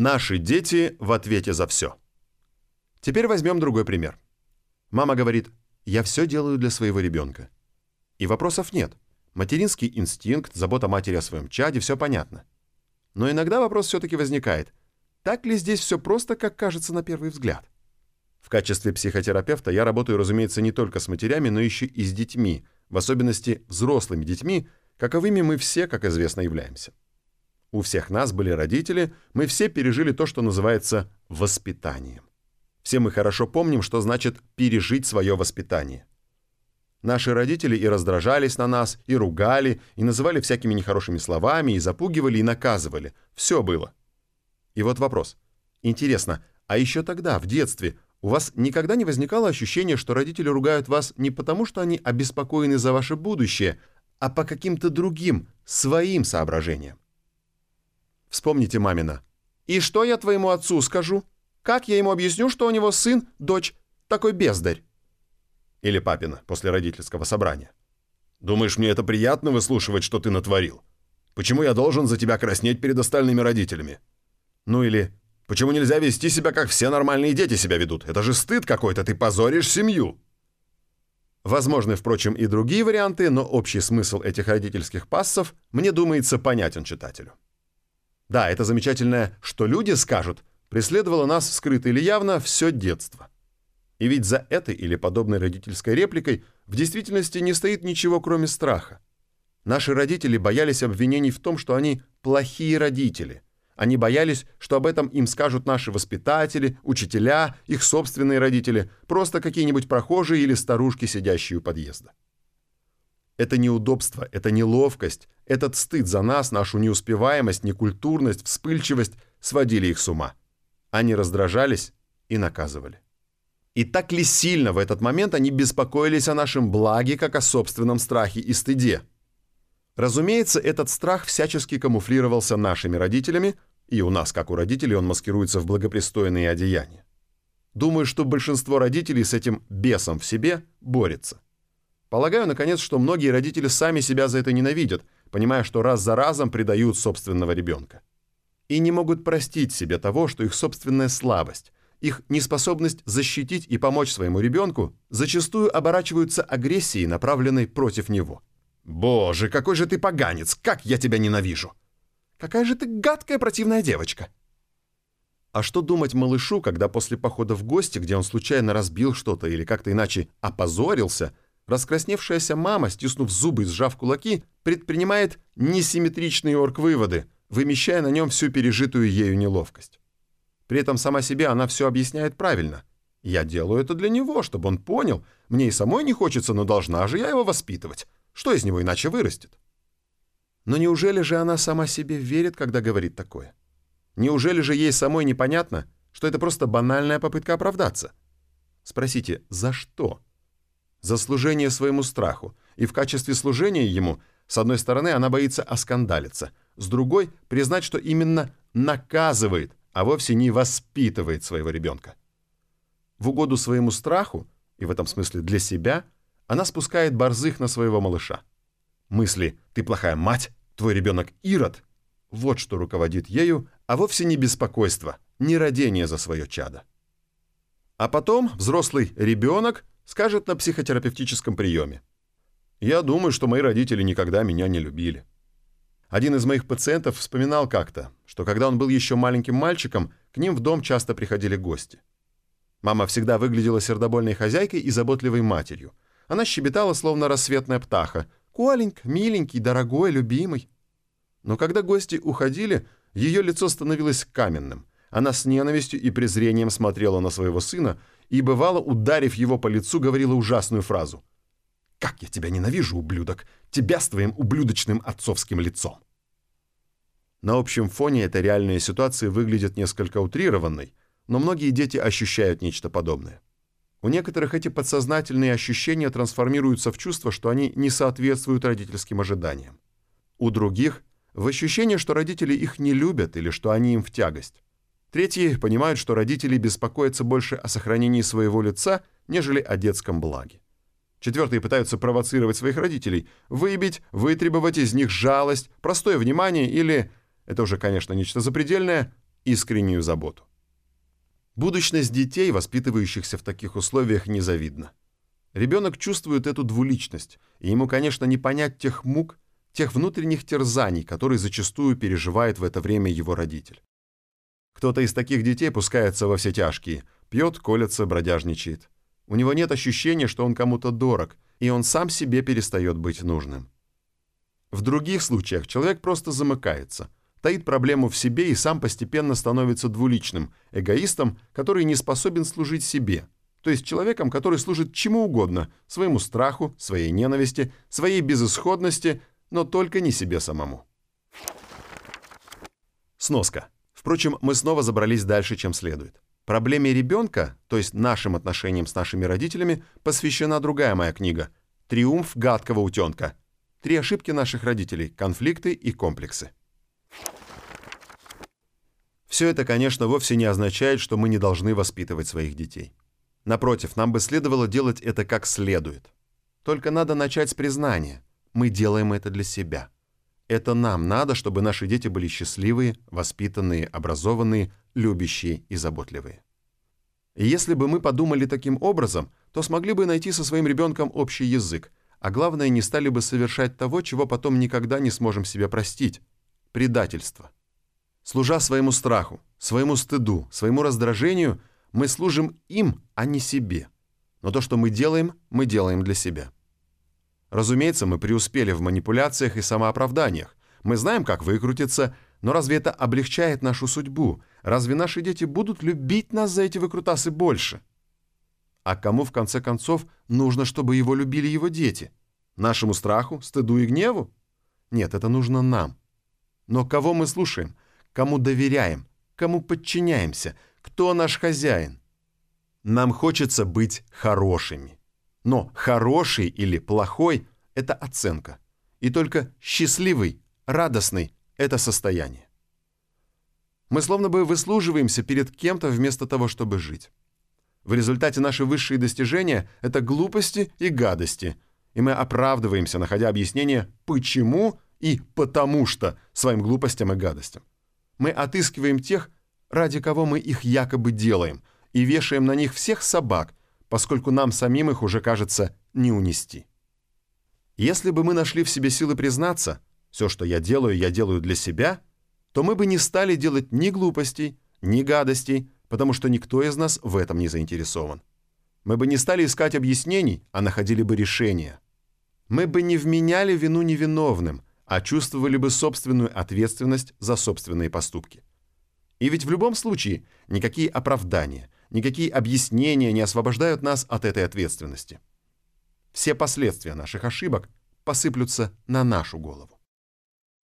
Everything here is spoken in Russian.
Наши дети в ответе за все. Теперь возьмем другой пример. Мама говорит, я все делаю для своего ребенка. И вопросов нет. Материнский инстинкт, забота матери о своем чаде, все понятно. Но иногда вопрос все-таки возникает. Так ли здесь все просто, как кажется на первый взгляд? В качестве психотерапевта я работаю, разумеется, не только с матерями, но еще и с детьми, в особенности взрослыми детьми, каковыми мы все, как известно, являемся. У всех нас были родители, мы все пережили то, что называется воспитанием. Все мы хорошо помним, что значит пережить свое воспитание. Наши родители и раздражались на нас, и ругали, и называли всякими нехорошими словами, и запугивали, и наказывали. Все было. И вот вопрос. Интересно, а еще тогда, в детстве, у вас никогда не возникало ощущение, что родители ругают вас не потому, что они обеспокоены за ваше будущее, а по каким-то другим, своим соображениям? Вспомните мамина. «И что я твоему отцу скажу? Как я ему объясню, что у него сын, дочь, такой бездарь?» Или папина после родительского собрания. «Думаешь, мне это приятно выслушивать, что ты натворил? Почему я должен за тебя краснеть перед остальными родителями?» Ну или Почему нельзя вести себя, как все нормальные дети себя ведут? Это же стыд какой-то, ты позоришь семью. Возможны, впрочем, и другие варианты, но общий смысл этих родительских пассов, мне думается, понятен читателю. Да, это замечательное «что люди скажут» преследовало нас скрыто или явно все детство. И ведь за этой или подобной родительской репликой в действительности не стоит ничего, кроме страха. Наши родители боялись обвинений в том, что они плохие родители – они боялись, что об этом им скажут наши воспитатели, учителя, их собственные родители, просто какие-нибудь прохожие или старушки, сидящие у подъезда. Это неудобство, это неловкость, этот стыд за нас, нашу неуспеваемость, некультурность, вспыльчивость сводили их с ума. Они раздражались и наказывали. И так ли сильно в этот момент они беспокоились о нашем благе, как о собственном страхе и стыде? Разумеется, этот страх всячески камуфлировался нашими родителями – и у нас, как у родителей, он маскируется в благопристойные одеяния. Думаю, что большинство родителей с этим бесом в себе борется. Полагаю, наконец, что многие родители сами себя за это ненавидят, понимая, что раз за разом предают собственного ребенка. И не могут простить себе того, что их собственная слабость, их неспособность защитить и помочь своему ребенку зачастую оборачиваются агрессией, направленной против него. «Боже, какой же ты поганец! Как я тебя ненавижу!» Какая же ты гадкая противная девочка!» А что думать малышу, когда после похода в гости, где он случайно разбил что-то или как-то иначе опозорился, раскрасневшаяся мама, стиснув зубы и сжав кулаки, предпринимает несимметричные орг-выводы, вымещая на нем всю пережитую ею неловкость. При этом сама себе она все объясняет правильно. Я делаю это для него, чтобы он понял. Мне и самой не хочется, но должна же я его воспитывать. Что из него иначе вырастет? Но неужели же она сама себе верит, когда говорит такое? Неужели же ей самой непонятно, что это просто банальная попытка оправдаться? Спросите, за что? За служение своему страху. И в качестве служения ему, с одной стороны, она боится оскандалиться, с другой — признать, что именно наказывает, а вовсе не воспитывает своего ребенка. В угоду своему страху, и в этом смысле для себя, она спускает борзых на своего малыша. Мысли «ты плохая мать», Твой ребенок Ирод. Вот что руководит ею, а вовсе не беспокойство, не родение за свое чадо. А потом взрослый ребенок скажет на психотерапевтическом приеме. «Я думаю, что мои родители никогда меня не любили». Один из моих пациентов вспоминал как-то, что когда он был еще маленьким мальчиком, к ним в дом часто приходили гости. Мама всегда выглядела сердобольной хозяйкой и заботливой матерью. Она щебетала, словно рассветная птаха, Коленька, миленький, дорогой, любимый. Но когда гости уходили, ее лицо становилось каменным. Она с ненавистью и презрением смотрела на своего сына и, бывало, ударив его по лицу, говорила ужасную фразу. «Как я тебя ненавижу, ублюдок! Тебя с твоим ублюдочным отцовским лицом!» На общем фоне эта реальная ситуация выглядит несколько утрированной, но многие дети ощущают нечто подобное. У некоторых эти подсознательные ощущения трансформируются в чувство, что они не соответствуют родительским ожиданиям. У других – в ощущение, что родители их не любят или что они им в тягость. Третьи понимают, что родители беспокоятся больше о сохранении своего лица, нежели о детском благе. Четвертые пытаются провоцировать своих родителей, выбить, вытребовать из них жалость, простое внимание или, это уже, конечно, нечто запредельное, искреннюю заботу. Будущность детей, воспитывающихся в таких условиях, незавидна. Ребенок чувствует эту двуличность, и ему, конечно, не понять тех мук, тех внутренних терзаний, которые зачастую переживает в это время его родитель. Кто-то из таких детей пускается во все тяжкие, пьет, колется, бродяжничает. У него нет ощущения, что он кому-то дорог, и он сам себе перестает быть нужным. В других случаях человек просто замыкается, таит проблему в себе и сам постепенно становится двуличным, эгоистом, который не способен служить себе, то есть человеком, который служит чему угодно, своему страху, своей ненависти, своей безысходности, но только не себе самому. Сноска. Впрочем, мы снова забрались дальше, чем следует. Проблеме ребенка, то есть нашим отношениям с нашими родителями, посвящена другая моя книга «Триумф гадкого утенка». Три ошибки наших родителей, конфликты и комплексы. Все это, конечно, вовсе не означает, что мы не должны воспитывать своих детей. Напротив, нам бы следовало делать это как следует. Только надо начать с признания. Мы делаем это для себя. Это нам надо, чтобы наши дети были счастливые, воспитанные, образованные, любящие и заботливые. И если бы мы подумали таким образом, то смогли бы найти со своим ребенком общий язык, а главное, не стали бы совершать того, чего потом никогда не сможем себе простить – предательство. Служа своему страху, своему стыду, своему раздражению, мы служим им, а не себе. Но то, что мы делаем, мы делаем для себя. Разумеется, мы преуспели в манипуляциях и самооправданиях. Мы знаем, как выкрутиться, но разве это облегчает нашу судьбу? Разве наши дети будут любить нас за эти выкрутасы больше? А кому, в конце концов, нужно, чтобы его любили его дети? Нашему страху, стыду и гневу? Нет, это нужно нам. Но кого мы слушаем? Кому доверяем? Кому подчиняемся? Кто наш хозяин? Нам хочется быть хорошими. Но хороший или плохой – это оценка. И только счастливый, радостный – это состояние. Мы словно бы выслуживаемся перед кем-то вместо того, чтобы жить. В результате наши высшие достижения – это глупости и гадости, и мы оправдываемся, находя объяснение «почему» и «потому что» своим глупостям и гадостям. Мы отыскиваем тех, ради кого мы их якобы делаем, и вешаем на них всех собак, поскольку нам самим их уже, кажется, не унести. Если бы мы нашли в себе силы признаться, все, что я делаю, я делаю для себя, то мы бы не стали делать ни глупостей, ни гадостей, потому что никто из нас в этом не заинтересован. Мы бы не стали искать объяснений, а находили бы решения. Мы бы не вменяли вину невиновным, а чувствовали бы собственную ответственность за собственные поступки. И ведь в любом случае никакие оправдания – никакие объяснения не освобождают нас от этой ответственности. Все последствия наших ошибок посыплются на нашу голову.